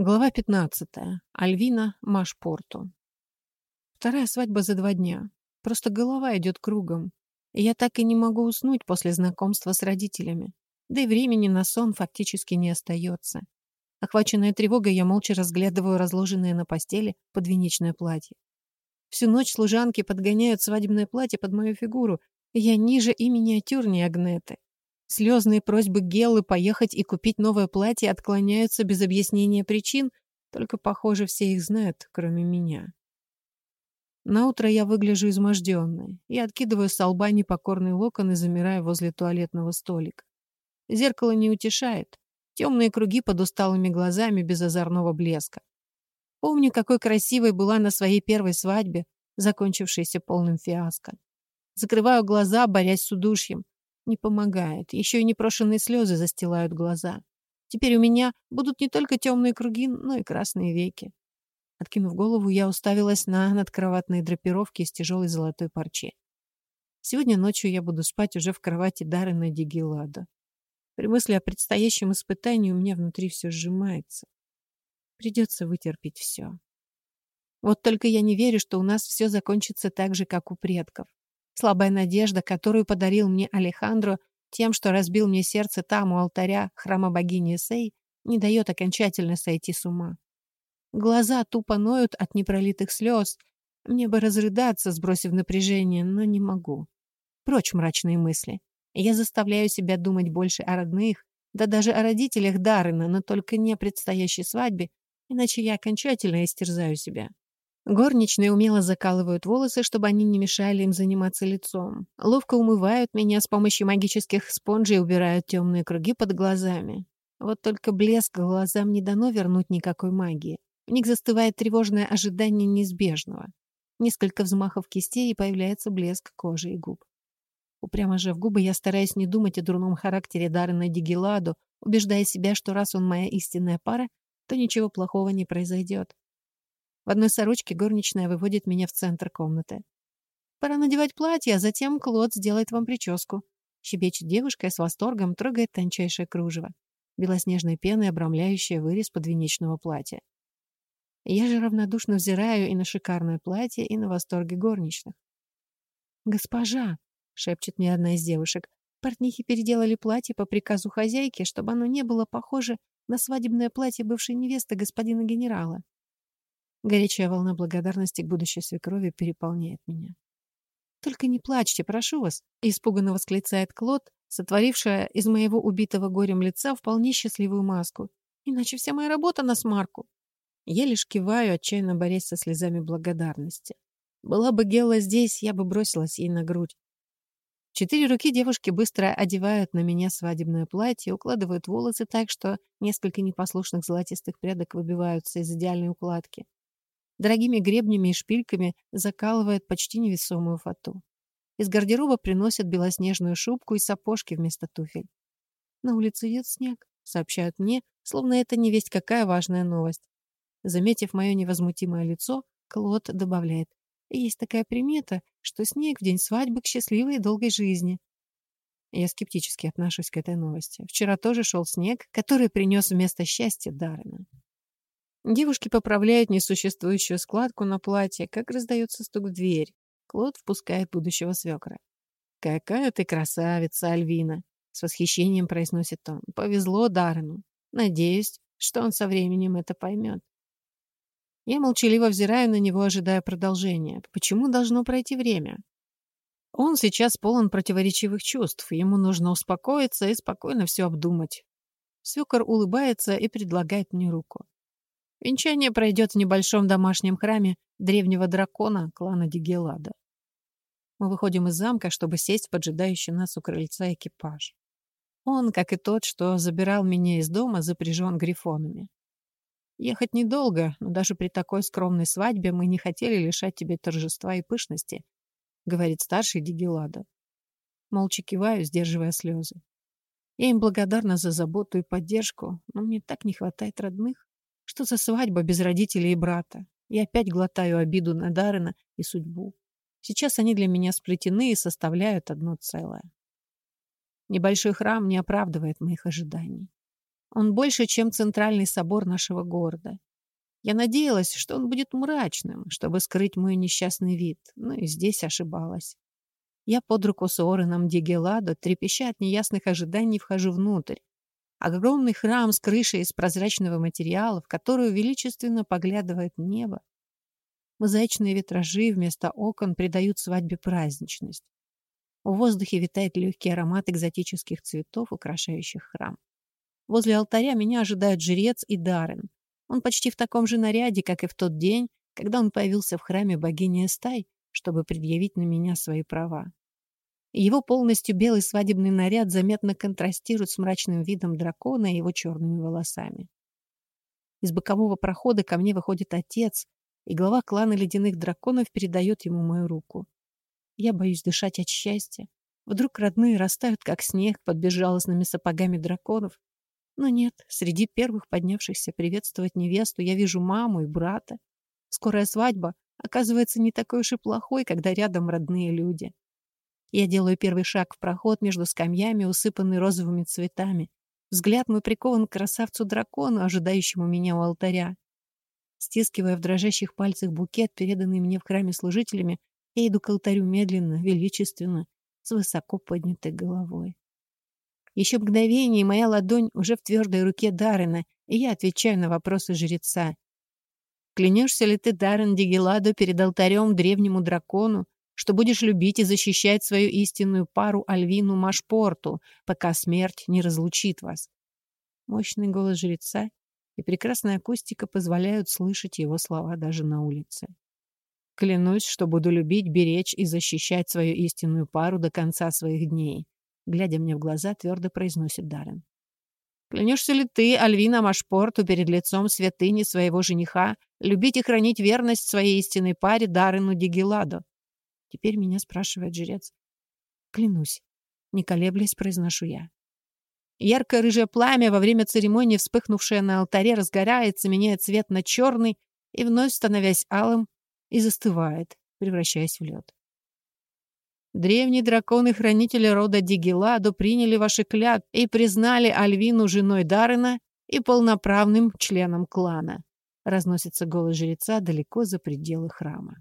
Глава 15. Альвина Машпорту. Вторая свадьба за два дня. Просто голова идет кругом. И я так и не могу уснуть после знакомства с родителями. Да и времени на сон фактически не остается. Охваченная тревогой, я молча разглядываю разложенное на постели подвенечное платье. Всю ночь служанки подгоняют свадебное платье под мою фигуру, я ниже и миниатюрнее Агнеты. Слезные просьбы Геллы поехать и купить новое платье отклоняются без объяснения причин, только, похоже, все их знают, кроме меня. Наутро я выгляжу изможденной. Я откидываю с лба непокорный локон и замираю возле туалетного столика. Зеркало не утешает. Темные круги под усталыми глазами без озорного блеска. Помню, какой красивой была на своей первой свадьбе, закончившейся полным фиаско. Закрываю глаза, борясь с удушьем. Не помогает. Еще и непрошенные слезы застилают глаза. Теперь у меня будут не только темные круги, но и красные веки. Откинув голову, я уставилась на надкроватные драпировки из тяжелой золотой парчи. Сегодня ночью я буду спать уже в кровати Даррена Дигелада. При мысли о предстоящем испытании у меня внутри все сжимается. Придется вытерпеть все. Вот только я не верю, что у нас все закончится так же, как у предков. Слабая надежда, которую подарил мне Алехандро тем, что разбил мне сердце там, у алтаря храма богини Сей, не дает окончательно сойти с ума. Глаза тупо ноют от непролитых слез. Мне бы разрыдаться, сбросив напряжение, но не могу. Прочь мрачные мысли. Я заставляю себя думать больше о родных, да даже о родителях Даррена, но только не о предстоящей свадьбе, иначе я окончательно истерзаю себя. Горничные умело закалывают волосы, чтобы они не мешали им заниматься лицом. Ловко умывают меня с помощью магических спонжей и убирают темные круги под глазами. Вот только блеск глазам не дано вернуть никакой магии. В них застывает тревожное ожидание неизбежного. Несколько взмахов кистей, и появляется блеск кожи и губ. Упрямо же в губы я стараюсь не думать о дурном характере Даррена Дигеладу, убеждая себя, что раз он моя истинная пара, то ничего плохого не произойдет. В одной сорочке горничная выводит меня в центр комнаты. «Пора надевать платье, а затем Клод сделает вам прическу». Щебечет девушка и с восторгом трогает тончайшее кружево. Белоснежной пеной, обрамляющая вырез подвенечного платья. Я же равнодушно взираю и на шикарное платье, и на восторге горничных. «Госпожа!» — шепчет мне одна из девушек. Портнихи переделали платье по приказу хозяйки, чтобы оно не было похоже на свадебное платье бывшей невесты господина генерала. Горячая волна благодарности к будущей свекрови переполняет меня. «Только не плачьте, прошу вас!» — испуганно восклицает Клод, сотворившая из моего убитого горем лица вполне счастливую маску. «Иначе вся моя работа на смарку!» Я лишь киваю, отчаянно борясь со слезами благодарности. Была бы Гелла здесь, я бы бросилась ей на грудь. Четыре руки девушки быстро одевают на меня свадебное платье, укладывают волосы так, что несколько непослушных золотистых прядок выбиваются из идеальной укладки дорогими гребнями и шпильками закалывает почти невесомую фату. Из гардероба приносят белоснежную шубку и сапожки вместо туфель. «На улице идет снег», — сообщают мне, словно это не весть какая важная новость. Заметив мое невозмутимое лицо, Клод добавляет. «Есть такая примета, что снег в день свадьбы к счастливой и долгой жизни». Я скептически отношусь к этой новости. Вчера тоже шел снег, который принес вместо счастья Даррена. Девушки поправляют несуществующую складку на платье, как раздается стук в дверь. Клод впускает будущего свекра. «Какая ты красавица, Альвина!» С восхищением произносит он. «Повезло Даррену. Надеюсь, что он со временем это поймет». Я молчаливо взираю на него, ожидая продолжения. Почему должно пройти время? Он сейчас полон противоречивых чувств. Ему нужно успокоиться и спокойно все обдумать. Свекор улыбается и предлагает мне руку. Венчание пройдет в небольшом домашнем храме древнего дракона клана Дигелада. Мы выходим из замка, чтобы сесть в поджидающий нас у крыльца экипаж. Он, как и тот, что забирал меня из дома, запряжен грифонами. Ехать недолго, но даже при такой скромной свадьбе мы не хотели лишать тебе торжества и пышности, говорит старший Дигелада. Молча киваю, сдерживая слезы. Я им благодарна за заботу и поддержку, но мне так не хватает родных. Что за свадьба без родителей и брата? Я опять глотаю обиду на Даррена и судьбу. Сейчас они для меня сплетены и составляют одно целое. Небольшой храм не оправдывает моих ожиданий. Он больше, чем центральный собор нашего города. Я надеялась, что он будет мрачным, чтобы скрыть мой несчастный вид, но и здесь ошибалась. Я под руку с Ореном Дигеладо, трепеща от неясных ожиданий, вхожу внутрь. Огромный храм с крышей из прозрачного материала, в которую величественно поглядывает небо. Мозаичные витражи вместо окон придают свадьбе праздничность. В воздухе витает легкий аромат экзотических цветов, украшающих храм. Возле алтаря меня ожидают жрец и Даррен. Он почти в таком же наряде, как и в тот день, когда он появился в храме богини Эстай, чтобы предъявить на меня свои права. Его полностью белый свадебный наряд заметно контрастирует с мрачным видом дракона и его черными волосами. Из бокового прохода ко мне выходит отец, и глава клана ледяных драконов передает ему мою руку. Я боюсь дышать от счастья. Вдруг родные растают, как снег, под безжалостными сапогами драконов, но нет, среди первых поднявшихся приветствовать невесту я вижу маму и брата. Скорая свадьба оказывается не такой уж и плохой, когда рядом родные люди. Я делаю первый шаг в проход между скамьями, усыпанный розовыми цветами. Взгляд мой прикован к красавцу-дракону, ожидающему меня у алтаря. Стискивая в дрожащих пальцах букет, переданный мне в храме служителями, я иду к алтарю медленно, величественно, с высоко поднятой головой. Еще мгновение, и моя ладонь уже в твердой руке Даррена, и я отвечаю на вопросы жреца. Клянешься ли ты, Даррен Дигеладо, перед алтарем древнему дракону, что будешь любить и защищать свою истинную пару Альвину Машпорту, пока смерть не разлучит вас? Мощный голос жреца и прекрасная акустика позволяют слышать его слова даже на улице. Клянусь, что буду любить, беречь и защищать свою истинную пару до конца своих дней глядя мне в глаза, твердо произносит Даррен. Клянешься ли ты, Альвина Машпорту, перед лицом святыни своего жениха, любить и хранить верность своей истинной паре Даррену Дигеладо? Теперь меня спрашивает жрец. Клянусь. Не колеблясь, произношу я. Яркое рыжее пламя во время церемонии, вспыхнувшее на алтаре, разгорается, меняет цвет на черный и вновь становясь алым и застывает, превращаясь в лед. Древние драконы-хранители рода Дигеладо приняли ваши клятвы и признали Альвину женой Дарена и полноправным членом клана. Разносится голос жреца далеко за пределы храма.